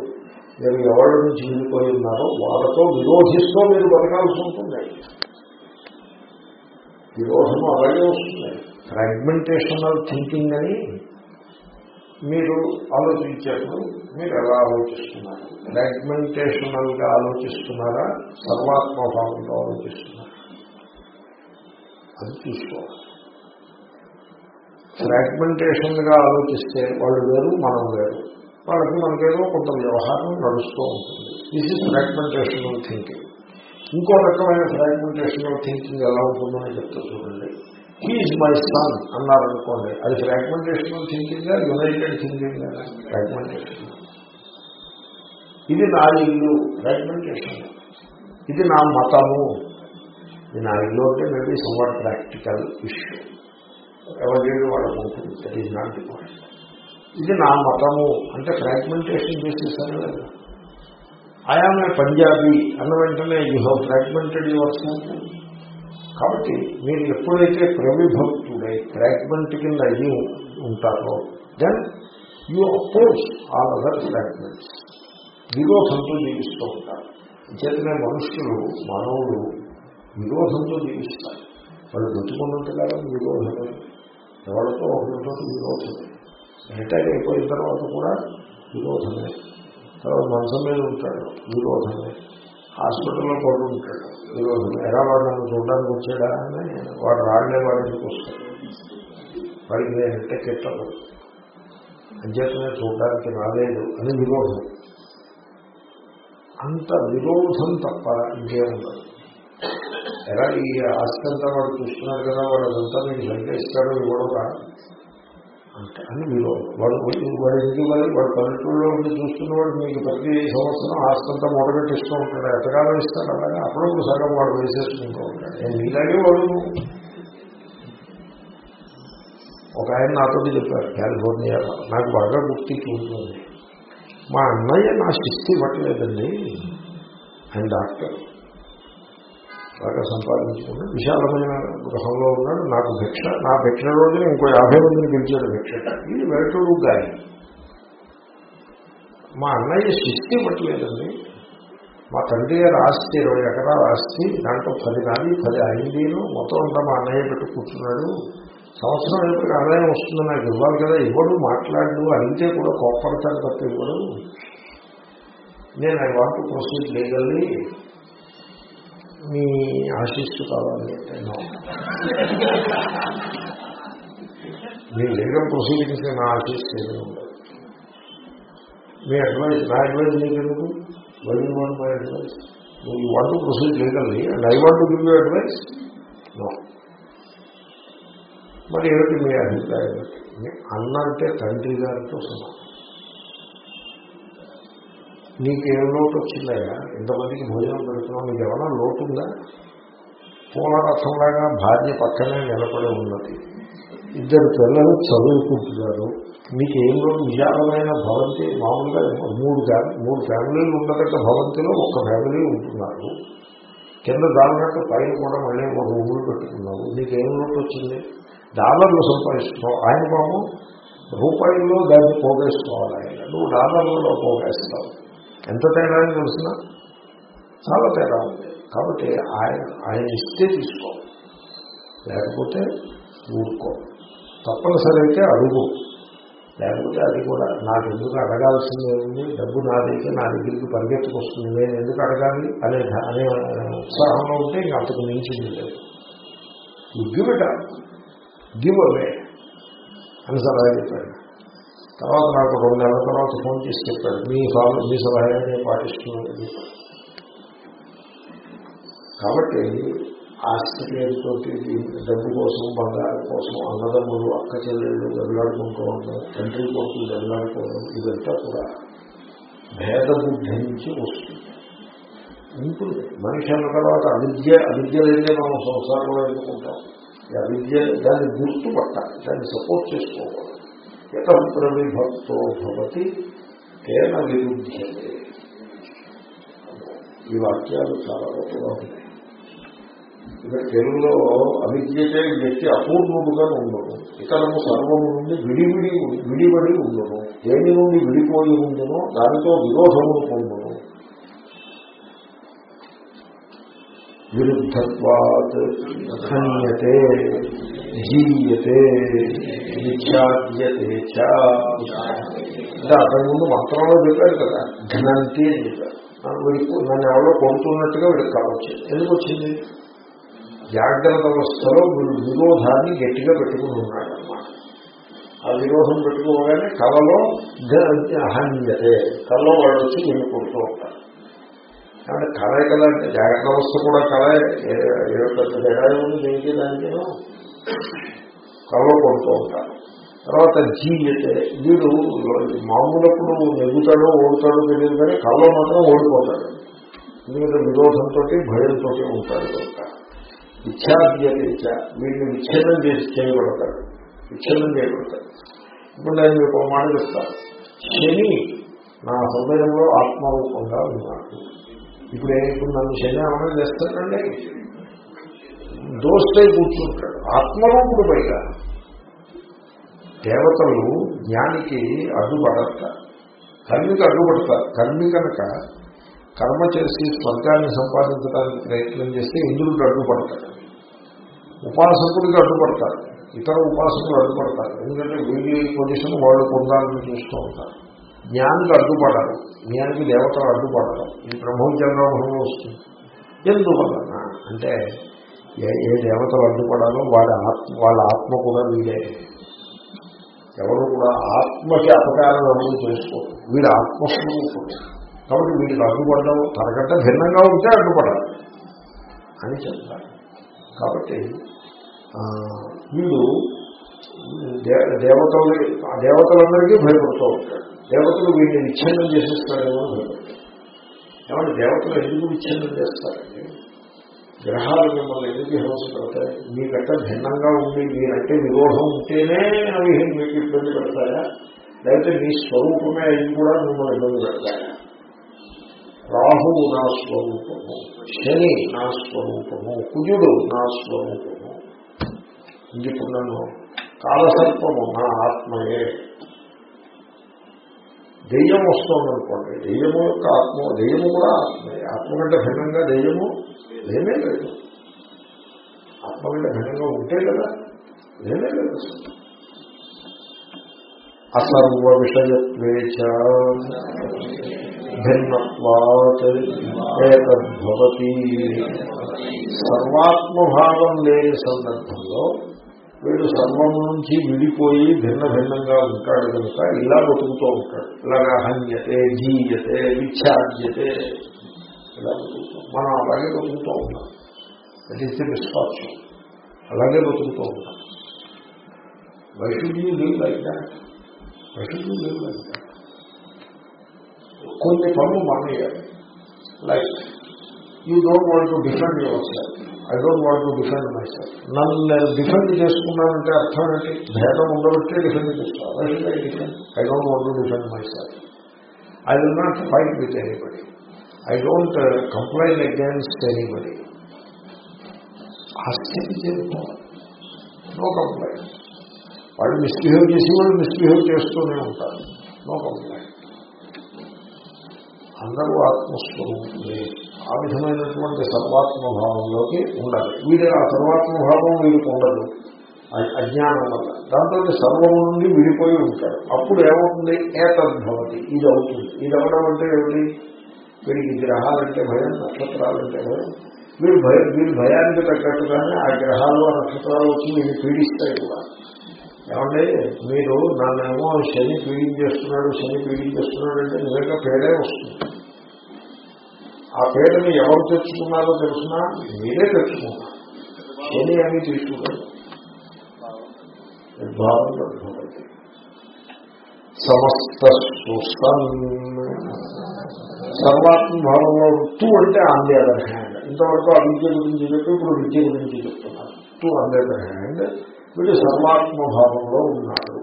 మీరు ఎవరి నుంచి వెళ్ళిపోయి ఉన్నారో వాళ్ళతో విరోధిస్తూ మీరు బతకాల్సి ఉంటుంది. విరోధము అలాగే వస్తుంది. ఫ్రాగ్మెంటేషనల్ థింకింగ్ అని మీరు ఆలోచించేప్పుడు మీరు ఎలా ఆలోచిస్తున్నారు? ఫ్రాగ్మెంటేషనల్గా ఆలోచిస్తున్నారా సర్వాత్మభావంతో ఆలోచిస్తున్నారా? అది చూసుకోవాలి ఫ్రాగ్మెంటేషన్గా ఆలోచిస్తే వాళ్ళు వేరు మనం వేరు. వాళ్ళకి మనకేదో కొంత వ్యవహారం నడుస్తూ ఉంటుంది. దిస్ ఇస్ ఫ్రాగ్మెంటేషనల్ థింకింగ్ ఇంకో రకమైన ఫ్రాగ్మెంటేషనల్ థింకింగ్ ఎలా ఉంటుందని అని చెప్తా చూడండి. హీఈస్ మై సన్ అన్నారనుకోండి అది fragmentational thinking united thinking fragmentation ఇది నా ఇల్లు ఫ్రాగ్మెంటేషన్ ఇది నా మతము. ఇది నా ఇల్లు అంటే మేబీ సమ్వాట్ ప్రాక్టికల్ ఇష్యూ ఎవరి వాళ్ళకు ఉంటుంది that is not the point ఇది నా మతము అంటే ఫ్రాగ్మెంటేషన్ చేసేసారు లేదా ఆయామే పంజాబీ అన్న వెంటనే యూ హ్యావ్ ఫ్రాగ్మెంటెడ్ యువర్ కాబట్టి మీరు ఎప్పుడైతే ప్రవిభక్తుడై ఫ్రాగ్మెంట్ కింద అయ్యి ఉంటారో then you oppose all other fragments విరోధంతో జీవిస్తూ ఉంటారు. చేతనే మనుష్యులు మానవులు విరోధంతో జీవిస్తారు. వాళ్ళు బతుకున్నంత విరోధమే. ఎవరితో ఒకరితో విరోధమే. రిటైర్ అయిపోయిన తర్వాత కూడా నిరోధమే తర్వాత మంచం మీద ఉంటాడు నిరోధమే హాస్పిటల్లో పడు ఉంటాడు నిరోధమే ఎలా వాడు నన్ను చూడడానికి వచ్చాడా అని వాడు రాళ్ళే వాడికి వస్తాడు. వాడికి నేను ఎట్ట కెట్టదు అంచేతనే చూడడానికి రాలేదు అని నిరోధం అంత విరోధం తప్ప ఇంకేముండదు. ఎలా ఈ ఆస్తి అంతా వాడు చూస్తున్నారు కదా వాడు అదంతా మీకు సంకేస్తాడో ఇవ్వడం అంటే అని మీరు వాడు వాడు ఎందుకు మరి? వాడు పల్లెటూరులో ఉండి చూస్తున్నవాడు మీకు ప్రతి సంవత్సరం ఆస్తంతా అంతా ఉంటాడు. ఎంతకాలం ఇస్తాడు? అలాగే? అప్పుడప్పుడు సగం వాడు వేసేసుకుంటూ ఉంటాడు. నేను ఇలాగే వాడు. ఒక ఆయన నాతో చెప్పారు కాలిఫోర్నియాలో నాకు బాగా గుర్తించి ఉంటుంది మా అన్నయ్య నా శక్తి పట్టలేదండి. ఆయన డాక్టర్. బాగా సంపాదించుకుని విశాలమైన గృహంలో ఉన్నాడు నాకు భిక్ష నా భిక్ష రోజున ఇంకో యాభై మందిని పిలిచాడు భిక్ష. ఇది వెరటూరు గాయ మా అన్నయ్య శక్తి ఇవ్వట్లేదండి మా తండ్రి గారు ఆస్తి ఇరవై ఎకరాల ఆస్తి దాంట్లో పది నాది పది ఐదీలు మొత్తం అంతా మా అన్నయ్య పెట్టి కూర్చున్నాడు. సంవత్సరం ఎప్పుడు ఆదాయం వస్తుంది నాకు ఇవ్వాలి కదా ఇవ్వడు మాట్లాడు అడిగితే కూడా కోపడతాడు తప్ప ఇవ్వడు. నేను ఐ వాంట్ ప్రొసీడ్ లీగల్లీ. మీ ఆశిస్తూ కావాలి మీ లీగల్ ప్రొసీడింగ్స్ నా ఆశిస్తూ ఏమి ఉండదు. మీ అడ్వైజ్ నా అడ్వైజ్ మీకు ఎందుకు why want my advise you want proceed legally and I want give you advise no మరి ఏమిటి మీ అభిప్రాయం? అన్నంటే తండ్రి గారితో సమానం. నీకేం లోటు వచ్చిందయ్యా ఇంతమందికి భోజనం పెడుతున్నావు నీకు ఏమైనా లోటు ఉందా పూలరథంలాగా భార్య పక్కనే నిలబడి ఉన్నది. ఇద్దరు పిల్లలు చదువుకుంటున్నారు. మీకు ఏం లోటు? విశాలమైన భవంతి మామూలుగా మూడు మూడు ఫ్యామిలీలు ఉండదగ్గ భవంతిలో ఒక ఫ్యామిలీ ఉంటున్నారు. కింద దానినట్టు పైన కూడా మళ్ళీ ఒక రూములు పెట్టుకున్నావు నీకేం లోటు వచ్చింది? డాలర్లు సంపాదిస్తున్నావు. ఆయన బాబు రూపాయల్లో దాన్ని పోగేసుకోవాలి ఆయన. నువ్వు డాలర్లలో పోగేస్తావు. ఎంత తేడా అని తెలిసిన చాలా తేడా ఉంది. కాబట్టి ఆయన ఆయన ఇస్తే తీసుకో లేకపోతే ఊరుకో. తప్పనిసరి అయితే అడుగు. లేకపోతే అది కూడా నాకు ఎందుకు అడగాల్సిందే ఉంది డబ్బు నాదైతే నా దగ్గరికి పరిగెత్తుకొస్తుంది. నేను ఎందుకు అడగాలి? అనే అనే ఉత్సాహంలో ఉంటే ఇంకా అంతకు మించింది లేదు. గివ్ ఇట్ గివ్ అవే అని సలహా చెప్పాడు. తర్వాత నాకు రెండు నెలల తర్వాత ఫోన్ చేసి చెప్పాడు మీ ఫాలో మీ సలహాన్ని పాటిస్తున్నాను. కాబట్టి ఆస్తి పేరుతోటి డబ్బు కోసం బంగారం కోసం అన్నదమ్ములు అక్క చెల్లెళ్ళు దెబ్బలాడుకుంటూ ఉంటారు తండ్రి కోసం దెబ్బలాడుకోవడం ఇదంతా కూడా భేద బుద్ధి నుంచి వస్తుంది. ఉంటుంది. మనిషి అన్న తర్వాత అవిద్య అవిద్య లేదే మనం సంసారంలో ఎన్నుకుంటాం ఈ అవిద్య దాన్ని గుర్తుపట్టాలి దాన్ని సపోర్ట్ చేసుకోవాలి. యత ప్రవిభక్తో భవతి తేన విరుద్ధ్యతే ఈ వాక్యాలు చాలా గొప్పగా ఉన్నాయి ఇక్కడ తెలుగులో అవిద్యతే వ్యక్తి అపూర్ణుడుగా ఉండను ఇతరము సర్వము నుండి విడివిడి విడిబడి ఉండను దేని నుండి విడిపోయి ఉండను దానితో విరోధమును పొందును. విరుద్ధత్వాత్ హన్యతే జీయతే అంటే అతని ముందు మంత్రంలో చెప్పాడు కదా ఘనంతి అని చెప్పాడు వీడికి నన్ను ఎవరో కొడుతున్నట్టుగా వీడికి కావచ్చింది ఎందుకు వచ్చింది జాగ్రత్త అవస్థలో వీడు విరోధాన్ని గట్టిగా పెట్టుకుని ఉన్నాడు అన్నమాట ఆ విరోధం పెట్టుకోగానే కళలో హన్యతే కళలో వాళ్ళు వచ్చి నిన్ను కొడుతూ ఉంటారు కాబట్టి కళే కదా జాగ్రత్త అవస్థ కూడా కళ ఏ పెద్ద తేడా ఉంది దేనికి దానికేనో కళ్ళు కొడుతూ ఉంటారు. తర్వాత జీవితే వీడు మామూలప్పుడు నెగ్గుతాడో ఓడుతాడో తెలియదు కానీ కళ్ళు మాత్రం ఓడిపోతాడు. ఎందుకంటే విరోధంతో భయంతో ఉంటాడు కనుక విచ్ఛాద్యత ఇచ్చ వీడిని విచ్ఛేదం చేసి చేయబడతాడు. విచ్ఛేదం చేయబడతాడు. ఇప్పుడు నేను మీకు ఒక మాట చెప్తాను శని నా హృదయంలో ఆత్మరూపంగా ఉన్నాడు. ఇప్పుడు ఇప్పుడు నన్ను శని అమలు చేస్తాడండి? దోస్తే కూర్చుంటాడు. ఆత్మరూపుడు పైగా. దేవతలు జ్ఞానికి అడ్డుపడతారు కర్మికి అడ్డుపడతారు కర్మి కనుక కర్మ చేసి స్వర్గాన్ని సంపాదించడానికి ప్రయత్నం చేస్తే ఇంద్రుడికి అడ్డుపడతాడు. ఉపాసకుడికి అడ్డుపడతారు ఇతర ఉపాసకులు అడ్డుపడతారు. ఎందుకంటే వీడి పొజిషన్ వాళ్ళు పొందాలని చూస్తూ ఉంటారు. జ్ఞానికి అడ్డుపడరు. జ్ఞానికి దేవతలు అడ్డుపడతారు ఈ బ్రహ్మోద్యోగంలో వస్తుంది. ఎందువలన? అంటే ఏ ఏ దేవతలు అడ్డుపడాలో వాడి ఆత్మ వాళ్ళ ఆత్మ కూడా వీడే ఎవరు కూడా ఆత్మకి అపకారం అమలు చేసుకోరు. వీడు ఆత్మస్వరూపుడు కాబట్టి వీడికి అడ్డుపడడం తనకంటే భిన్నంగా ఉంటే అడ్డుపడాలి. అని చెప్తారు. కాబట్టి వీడు దేవతలు ఆ దేవతలందరికీ భయపడుతూ ఉంటాడు. దేవతలు వీడిని విచ్ఛిన్నం చేసేస్తాడేమో అని భయపడతాడు దేవతలు ఎందుకు విచ్ఛిన్నం చేస్తారండి గ్రహాలు మిమ్మల్ని ఎందుకు హింసపడతాయి మీకంటే భిన్నంగా ఉండి మీరంటే విరోధం ఉంటేనే అవి మీకు ఇబ్బంది పెడతాయా? లేకపోతే మీ స్వరూపమే అవి కూడా మిమ్మల్ని ఇబ్బంది పెడతాయా? రాహువు నా స్వరూపము శని నా స్వరూపము కుజుడు నా స్వరూపము. ఇప్పుడు నన్ను కాలసర్పము నా ఆత్మయే. దెయ్యం వస్తోందనుకోండి దెయ్యము యొక్క ఆత్మ దెయ్యము కూడా ఆత్మే. ఆత్మ కంటే భిన్నంగా దెయ్యము లేనే లేదు. ఆత్మ కంటే భిన్నంగా ఉంటే కదా లేనే లేదు. అసర్వ విషయత్వేచ భిన్నత్వాత్ ఏతద్భవతి. సర్వాత్మభావం లేని సందర్భంలో వీడు సర్వం నుంచి విడిపోయి భిన్న భిన్నంగా ఉంటాడు కనుక ఇలా బతుకుతూ ఉంటాడు. ఇలాగా హన్యతే జీయతే విచ్ఛాద్యతే ఇలా బతుకుతాం మనం అలాగే బతుకుతూ ఉంటాం. దట్ ఈస్ ది విశ్వాసం అలాగే బతుకుతూ ఉంటాం. Why should you leave like that why should leave like that కొన్ని పనులు మానేయాలి. Like you don't want to defend your self I don't want to defend my self నన్ను నేను డిఫెండ్ చేసుకున్నానంటే అర్థం ఏంటి భేదం ఉండబట్టే డిఫెండ్ చేసుకోవాలి I defend I don't want to defend my self I will not fight with anybody I don't complain against anybody ఆ స్థితి చేరుకోవాలి నో కంప్లైంట్ వాళ్ళు మిస్బిహేవ్ చేసి వాళ్ళు మిస్బిహేవ్ చేస్తూనే ఉంటారు నో కంప్లైంట్ అందరూ ఆత్మస్వరూపులే ఆ విధమైనటువంటి సర్వాత్మభావంలోకి ఉండాలి వీడి ఆ సర్వాత్మభావం వీడికి ఉండదు. అ- అజ్ఞానం వల్ల. దాంతో సర్వం నుండి విడిపోయి ఉంటాడు. అప్పుడు ఏమవుతుంది? ఏతద్భవతి. ఇది అవుతుంది. ఇది అవడం అంటే ఏమిటి? వీడికి గ్రహాలంటే భయం నక్షత్రాలంటే భయం. వీడు భయం వీడి భయానికి తగ్గట్టుగానే ఆ గ్రహాలు ఆ నక్షత్రాలు వచ్చి వీడిని పీడిస్తాయి కూడా. ఏమంటే మీరు నన్నేమో శని పీడించేస్తున్నాడు శని పీడించేస్తున్నాడు అంటే నిజంగా పేడే వస్తుంది. ఆ పేరుని ఎవరు తెచ్చుకున్నారో తెలిసినా మీరే తెచ్చుకున్నారు శని అని తీసుకున్నారు సమస్త సుసన్ సర్వాత్మ భావంలో టూ అంటే ఆన్ అదర్ హ్యాండ్. ఇంతవరకు అవిద్య గురించి చెప్పి ఇప్పుడు విద్య గురించి చెప్తున్నారు. To on other hand. వీడు సర్వాత్మ భావంలో ఉన్నాడు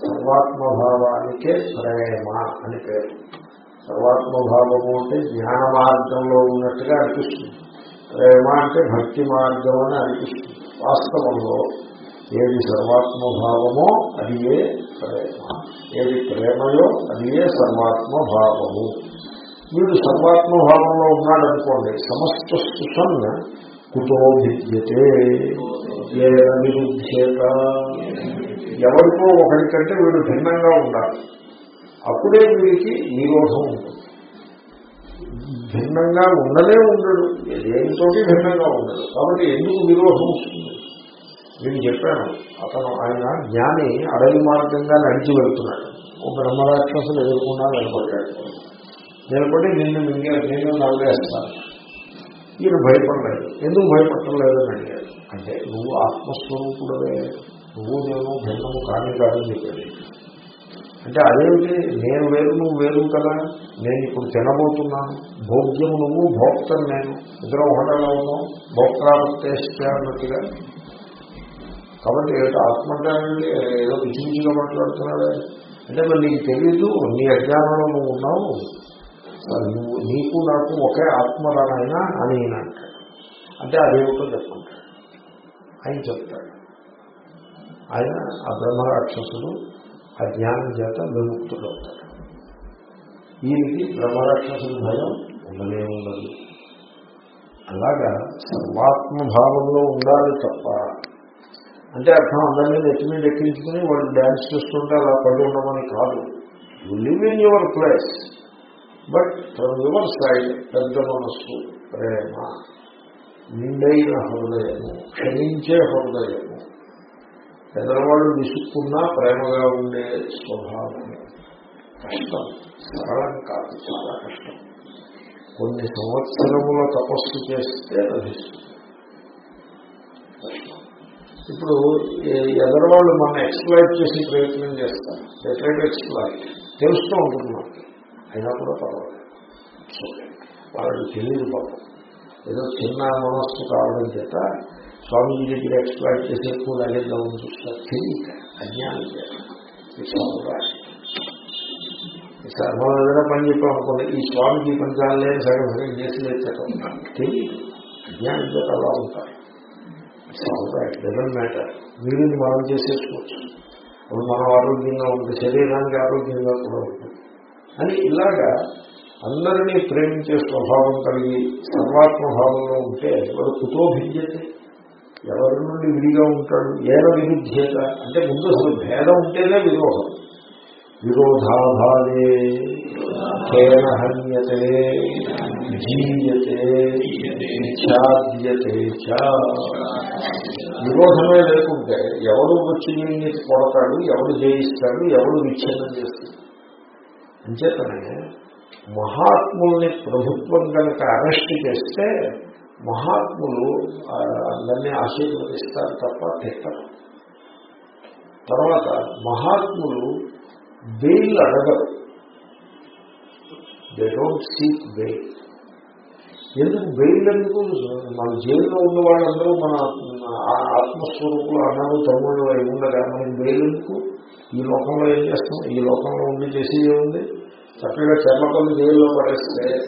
సర్వాత్మ భావానికే ప్రేమ అని పేరు. సర్వాత్మ భావము అంటే జ్ఞాన మార్గంలో ఉన్నట్టుగా అనిపిస్తుంది. ప్రేమ అంటే భక్తి మార్గం అని అనిపిస్తుంది. వాస్తవంలో ఏది సర్వాత్మ భావమో అది ఏ ప్రేమ. ఏది ప్రేమయో అది ఏ సర్వాత్మ భావము వీడు సర్వాత్మ భావంలో ఉన్నాడనుకోండి సమస్త సుఖం కుతో భిద్యతే. ఏ నిరుధ్యేత ఎవరికో ఒకరికంటే వీడు భిన్నంగా ఉండాలి. అప్పుడే వీడికి నిరోధం ఉంటుంది. భిన్నంగా ఉండలే ఉండడు. దేనితోటి భిన్నంగా ఉండడు. కాబట్టి ఎందుకు నిరోధం వస్తుంది? నేను చెప్పాను అతను ఆయన జ్ఞాని అడవి మార్గంగా నడిచి వెళ్తున్నాడు. ఒక బ్రహ్మరాక్షసులు ఎదుర్కొన్నా నిలబడ్డాడు. నిలబడి నిన్ను మింగే నేను నవ్వేస్తాను ఈయన భయపడలేదు. ఎందుకు భయపడలేదు అని అడిగాడు. అంటే నువ్వు ఆత్మస్వరూపుడవే. నువ్వు నేను భిన్నము కానీ కాదని చెప్పాడు. అంటే అదేమిటి నేను వేరు నువ్వు వేరు కదా. నేను ఇప్పుడు తినబోతున్నాను. భోగ్యం నువ్వు భోక్తను నేను. ఇద్దరం ఒకటేలా ఉన్నాం. భోక్తావత్తేష్ట అన్నట్టుగా. కాబట్టి ఏదో ఆత్మ అంటే ఏదో పిచ్చి మాట్లాడుతున్నాడే. అంటే మరి నీకు తెలీదు నీ అజ్ఞానంలో నువ్వు ఉన్నావు. నువ్వు నీకు నాకు ఒకే ఆత్మరానైనా అని ఈయన అంటాడు. అంటే అదేమిటో చెప్పుకుంటాడు ఆయన చెప్తాడు. ఆయన ఆ బ్రహ్మరాక్షసుడు ఆ జ్ఞానం చేత విముక్తుడు అవుతాడు ఈయనకి బ్రహ్మరాక్షసుల భయం ఉండనే ఉండదు. అలాగా సర్వాత్మభావంలో ఉండాలి తప్ప అంటే అర్థం అందరినీ నెత్తి మీద ఎక్కించుకుని వాళ్ళు డ్యాన్స్ చేస్తుంటే అలా పడి ఉండమని కాదు. You live in your place but from your side పెద్ద మనస్సు ప్రేమ నిండైన హృదయము క్షమించే హృదయము ఎదరవాళ్ళు విసుక్కున్నా ప్రేమగా ఉండే స్వభావం కష్టం. సరళం కాదు చాలా కష్టం. కొన్ని సంవత్సరముల తపస్సు చేస్తే లభిస్తుంది. ఇప్పుడు ఎదరవాళ్ళు మన ఎక్స్ప్లాయిట్ చేసి ప్రయత్నం చేస్తారు. డెఫినెట్ ఎక్స్ప్లాయిట్ తెలుస్తూ ఉంటుంది మనకి. అయినా కూడా పర్వాలేదు. వాళ్ళకి తెలియదు పాపం. ఏదో చిన్న మనస్సు కావడం చేత స్వామీజీ దగ్గర ఎక్స్ప్లాయిట్ చేసి ఎక్కువ లాగేద్దామని చూస్తారు తెలియక అజ్ఞానం చేత It's all right. ఈసారి మనం ఏదైనా పని చెప్పాం అనుకోండి ఈ స్వామికి పని చాలే సగం సగం చేసి లేచటం తెలియదు అజ్ఞానం చేత అలా ఉంటారు డజన్ మ్యాటర్ మీరు మనం చేసేసుకోవచ్చు అప్పుడు మనం ఆరోగ్యంగా ఉంటుంది శరీరానికి ఆరోగ్యంగా కూడా ఉంటుంది అని ఇలాగా అందరినీ ప్రేమించే స్వభావం కలిగి సర్వాత్మభావంలో ఉంటే వాడు కుతో భిద్యతే ఎవరి నుండి విడిగా ఉంటాడు? ఏన విరుద్ధేత? అంటే ముందు అసలు భేదం ఉంటేనే విరోధం. విరోధాభావే కేన హన్యతే జీయతే ఛాద్యతే విరోధమే లేకుంటే ఎవడు వచ్చి కొడతాడు ఎవడు జయిస్తాడు ఎవడు విచ్ఛేదం చేస్తాడు? అంచేతనే మహాత్ముల్ని ప్రభుత్వం కనుక అరెస్ట్ చేస్తే మహాత్ములు అందరినీ ఆశీర్వదిస్తారు తప్ప తిట్టరు. తర్వాత మహాత్ములు బెయిల్ అడగరు. దే డోంట్ సీక్ బెయిల్ ఎందుకు బెయిల్ ఎందుకు? మన జైల్లో ఉన్న వాళ్ళందరూ మన ఆ- ఆత్మస్వరూపులు అన్నారు తమ్ముళ్ళు అయి ఉండగా మనం బెయిల్ ఎందుకు? ఈ లోకంలో ఏం చేస్తాం? ఈ లోకంలో ఉండి చేసి ఉంది చక్కగా చెర్లపల్లి జైల్లో పడేస్తే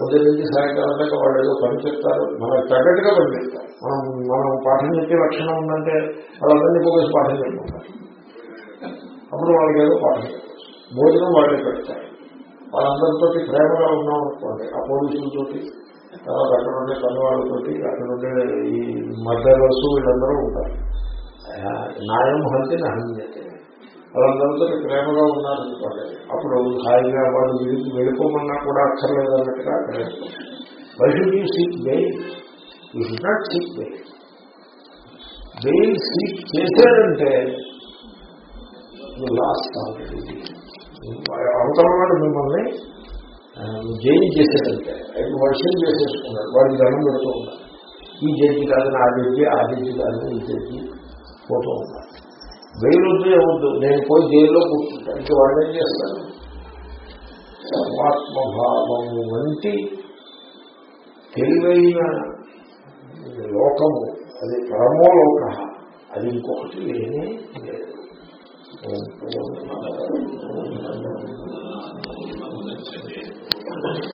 ఉదయం నుంచి సాయంకాలం దాకా వాళ్ళు ఏదో పని చెప్తారు. మనకు తగ్గట్టుగా పని చెప్తారు మనం మనం పాఠం చెప్పే లక్షణం ఉందంటే వాళ్ళందరినీ పోగేసి పాఠం చెప్పుకుంటారు అప్పుడు వాళ్ళకి ఏదో పాఠం చెప్తారు. భోజనం వాళ్ళే పెడతారు. వాళ్ళందరితో ప్రేమగా ఉన్నాం అనుకోండి ఆ పోలీసులతోటి తర్వాత అక్కడ ఉండే పనివాళ్ళతోటి అక్కడ ఉండే ఈ మద్దరసు వీళ్ళందరూ ఉంటారు. న్యాయం హంతి నహన్యతే వాళ్ళందరితో ప్రేమగా ఉన్నారనుకోండి అప్పుడు హాయిగా వాళ్ళు విడి వెళ్ళిపోమన్నా కూడా అక్కర్లేదు అన్నట్టుగా అక్కడ why should you seek bail you should not seek bail bail seek చేశారంటే లాస్ట్ అవతల వాడు మిమ్మల్ని జైలు చేసేదంటే ఆయన వర్షం చేసేసుకున్నాడు. వాడికి దండం పెడుతూ ఉన్నారు ఈ జడ్జి కాదని ఆ జడ్జి ఆ జడ్జి కాదని ఈ జడ్జి పోతూ ఉన్నారు వెయిలొద్దు ఏమొద్దు నేను పోయి జైల్లో కూర్చుంటా. ఇంక వాడేం చేస్తాను సర్వాత్మభావం వంటి తెలివైన లోకము అది పరమోలోక అది ఇంకొకటి లేనే లేదు.